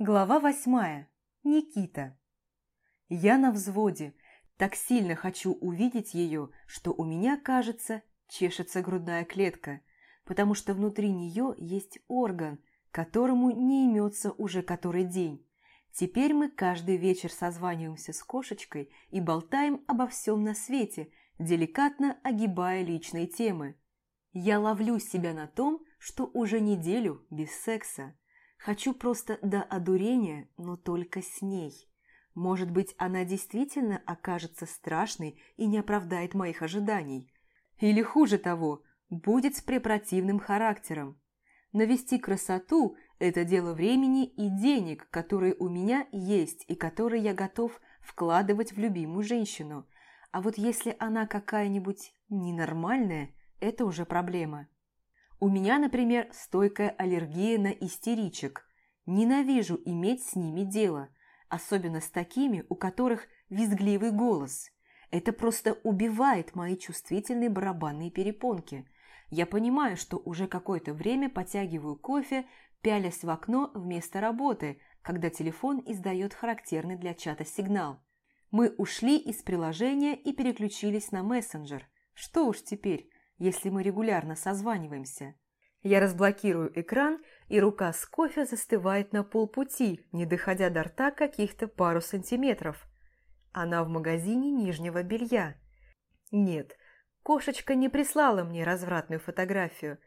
Глава восьмая. Никита. Я на взводе. Так сильно хочу увидеть ее, что у меня, кажется, чешется грудная клетка, потому что внутри нее есть орган, которому не имется уже который день. Теперь мы каждый вечер созваниваемся с кошечкой и болтаем обо всем на свете, деликатно огибая личные темы. Я ловлю себя на том, что уже неделю без секса. Хочу просто до одурения, но только с ней. Может быть, она действительно окажется страшной и не оправдает моих ожиданий. Или хуже того, будет с препротивным характером. Навести красоту – это дело времени и денег, которые у меня есть и которые я готов вкладывать в любимую женщину. А вот если она какая-нибудь ненормальная, это уже проблема. У меня, например, стойкая аллергия на истеричек. Ненавижу иметь с ними дело, особенно с такими, у которых визгливый голос. Это просто убивает мои чувствительные барабанные перепонки. Я понимаю, что уже какое-то время потягиваю кофе, пялясь в окно вместо работы, когда телефон издает характерный для чата сигнал. Мы ушли из приложения и переключились на мессенджер. Что уж теперь, если мы регулярно созваниваемся. Я разблокирую экран, и рука с кофе застывает на полпути, не доходя до рта каких-то пару сантиметров. Она в магазине нижнего белья. Нет, кошечка не прислала мне развратную фотографию,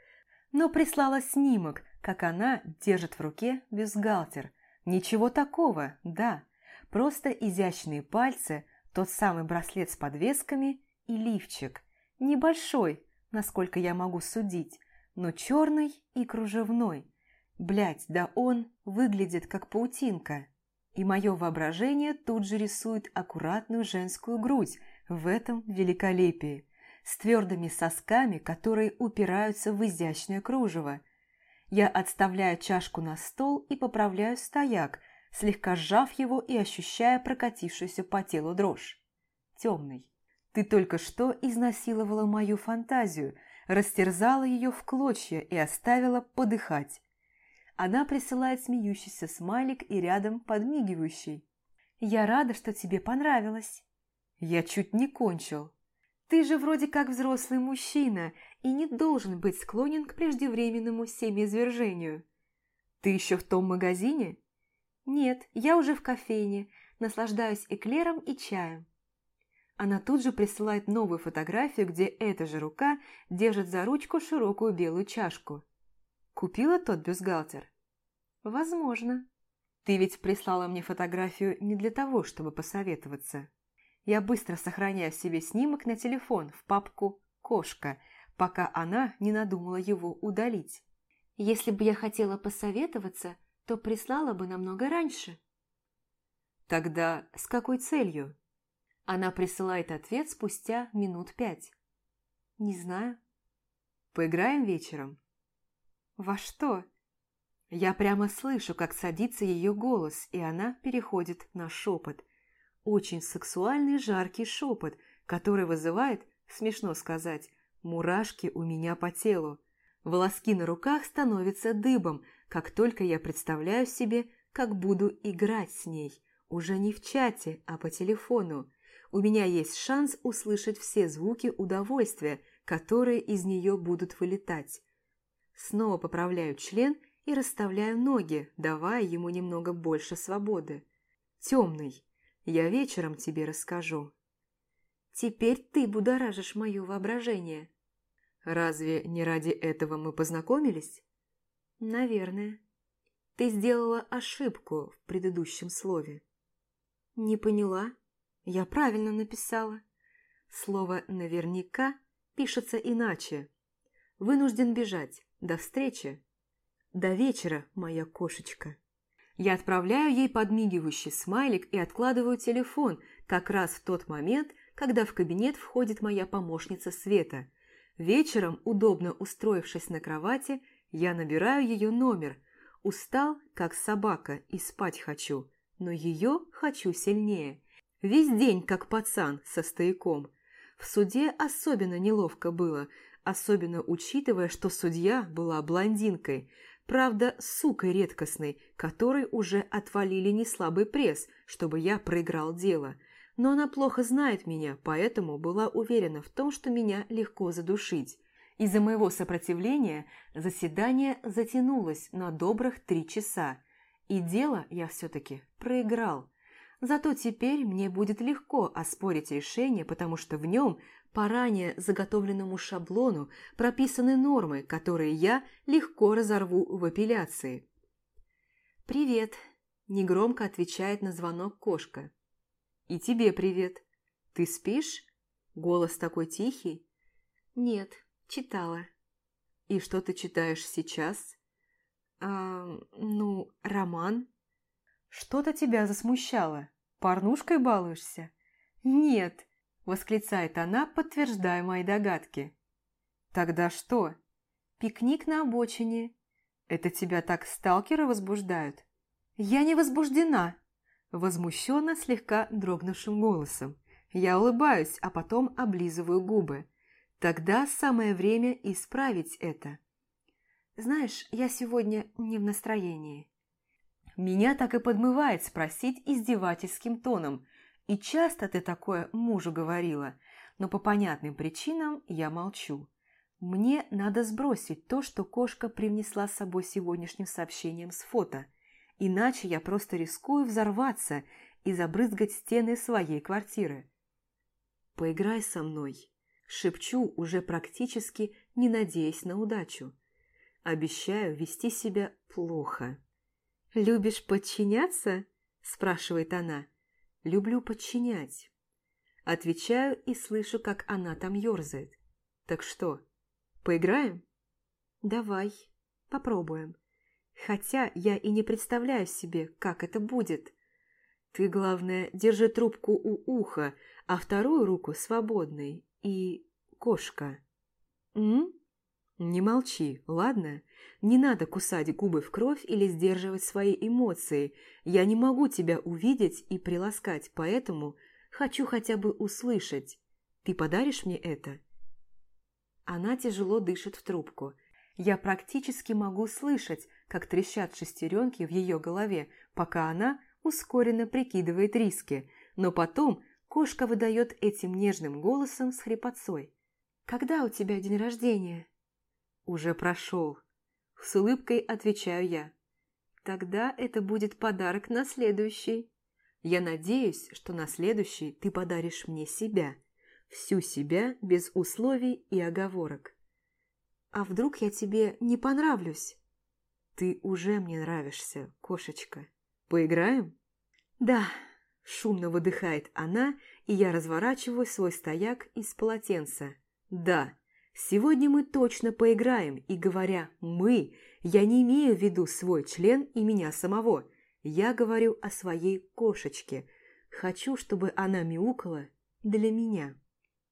но прислала снимок, как она держит в руке бюстгальтер. Ничего такого, да, просто изящные пальцы, тот самый браслет с подвесками и лифчик. Небольшой, насколько я могу судить, но черный и кружевной. Блять, да он выглядит как паутинка. И мое воображение тут же рисует аккуратную женскую грудь в этом великолепии, с твердыми сосками, которые упираются в изящное кружево. Я отставляю чашку на стол и поправляю стояк, слегка сжав его и ощущая прокатившуюся по телу дрожь. Темный. Ты только что изнасиловала мою фантазию, растерзала ее в клочья и оставила подыхать. Она присылает смеющийся смайлик и рядом подмигивающий. «Я рада, что тебе понравилось». «Я чуть не кончил». «Ты же вроде как взрослый мужчина и не должен быть склонен к преждевременному семяизвержению». «Ты еще в том магазине?» «Нет, я уже в кофейне, наслаждаюсь эклером и чаем. Она тут же присылает новую фотографию, где эта же рука держит за ручку широкую белую чашку. Купила тот бюстгальтер? Возможно. Ты ведь прислала мне фотографию не для того, чтобы посоветоваться. Я быстро сохраняю себе снимок на телефон в папку «Кошка», пока она не надумала его удалить. Если бы я хотела посоветоваться, то прислала бы намного раньше. Тогда с какой целью? Она присылает ответ спустя минут пять. «Не знаю». «Поиграем вечером?» «Во что?» Я прямо слышу, как садится ее голос, и она переходит на шепот. Очень сексуальный жаркий шепот, который вызывает, смешно сказать, мурашки у меня по телу. Волоски на руках становятся дыбом, как только я представляю себе, как буду играть с ней. Уже не в чате, а по телефону у меня есть шанс услышать все звуки удовольствия, которые из нее будут вылетать. Снова поправляю член и расставляю ноги, давая ему немного больше свободы. Темный, я вечером тебе расскажу. Теперь ты будоражишь мое воображение. Разве не ради этого мы познакомились? Наверное. Ты сделала ошибку в предыдущем слове. Не поняла? Я правильно написала. Слово «наверняка» пишется иначе. Вынужден бежать. До встречи. До вечера, моя кошечка. Я отправляю ей подмигивающий смайлик и откладываю телефон как раз в тот момент, когда в кабинет входит моя помощница Света. Вечером, удобно устроившись на кровати, я набираю ее номер. Устал, как собака, и спать хочу, но ее хочу сильнее. Весь день как пацан со стояком. В суде особенно неловко было, особенно учитывая, что судья была блондинкой. Правда, сукой редкостной, которой уже отвалили неслабый пресс, чтобы я проиграл дело. Но она плохо знает меня, поэтому была уверена в том, что меня легко задушить. Из-за моего сопротивления заседание затянулось на добрых три часа, и дело я все-таки проиграл. Зато теперь мне будет легко оспорить решение, потому что в нем по ранее заготовленному шаблону прописаны нормы, которые я легко разорву в апелляции. «Привет», – негромко отвечает на звонок кошка. «И тебе привет. Ты спишь?» Голос такой тихий. «Нет, читала». «И что ты читаешь сейчас?» «А, ну, роман». «Что-то тебя засмущало. Порнушкой балуешься?» «Нет», – восклицает она, подтверждая мои догадки. «Тогда что?» «Пикник на обочине». «Это тебя так сталкеры возбуждают?» «Я не возбуждена», – возмущенно слегка дрогнувшим голосом. Я улыбаюсь, а потом облизываю губы. Тогда самое время исправить это. Знаешь, я сегодня не в настроении. Меня так и подмывает спросить издевательским тоном. И часто ты такое мужу говорила, но по понятным причинам я молчу. Мне надо сбросить то, что кошка привнесла с собой сегодняшним сообщением с фото. Иначе я просто рискую взорваться и забрызгать стены своей квартиры. «Поиграй со мной», – шепчу, уже практически не надеясь на удачу. Обещаю вести себя плохо. «Любишь подчиняться?» – спрашивает она. «Люблю подчинять». Отвечаю и слышу, как она там ерзает. «Так что, поиграем?» «Давай, попробуем. Хотя я и не представляю себе, как это будет. Ты, главное, держи трубку у уха, а вторую руку свободной. И кошка». «М?» «Не молчи, ладно? Не надо кусать губы в кровь или сдерживать свои эмоции. Я не могу тебя увидеть и приласкать, поэтому хочу хотя бы услышать. Ты подаришь мне это?» Она тяжело дышит в трубку. Я практически могу слышать, как трещат шестеренки в ее голове, пока она ускоренно прикидывает риски, но потом кошка выдает этим нежным голосом с хрипотцой. «Когда у тебя день рождения?» «Уже прошел», – с улыбкой отвечаю я. «Тогда это будет подарок на следующий. Я надеюсь, что на следующий ты подаришь мне себя, всю себя без условий и оговорок. А вдруг я тебе не понравлюсь?» «Ты уже мне нравишься, кошечка. Поиграем?» «Да», – шумно выдыхает она, и я разворачиваю свой стояк из полотенца. «Да». Сегодня мы точно поиграем, и говоря «мы», я не имею в виду свой член и меня самого. Я говорю о своей кошечке. Хочу, чтобы она мяукала для меня.